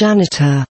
Janitor.